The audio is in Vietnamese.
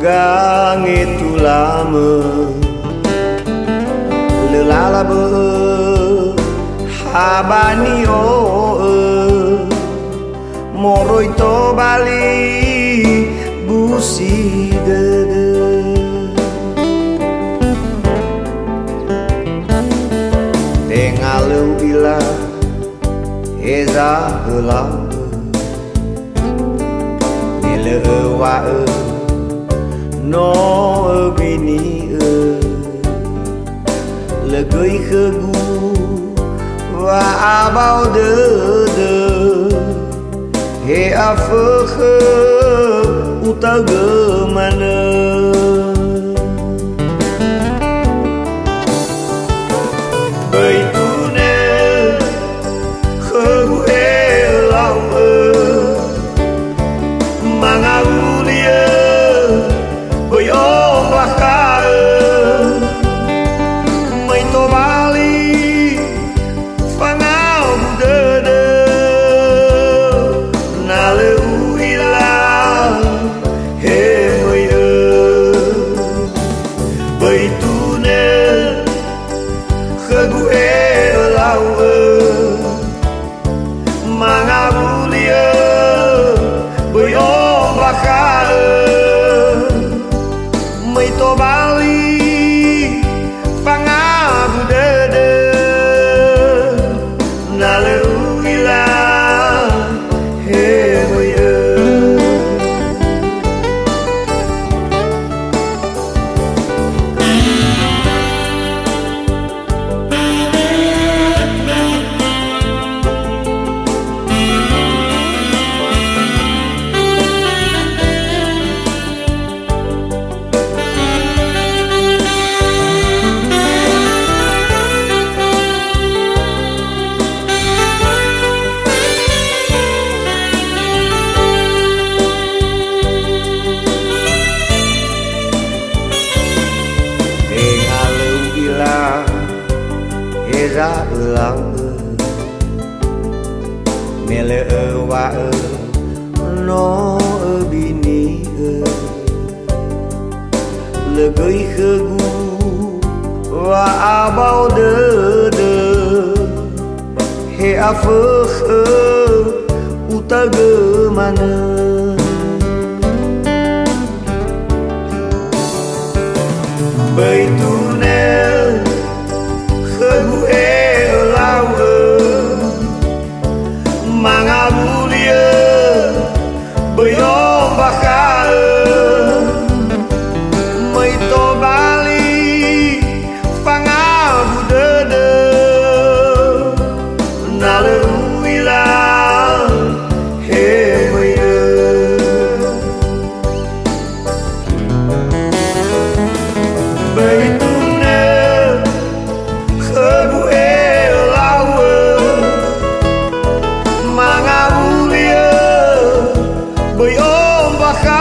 gang itu lama lelala be habani o moroi to bali busi de tengalu ila eza ulang nile wa no bini le gửi khơ gu và bao đơ đơ. He a phơ khơ u ta gơ mà nơ. obetovali. Ra lang mele e wa e no bi ni e le gui khơ gu wa a bao de de he a phơ khơ, u ta gơ mana Bởi плохая.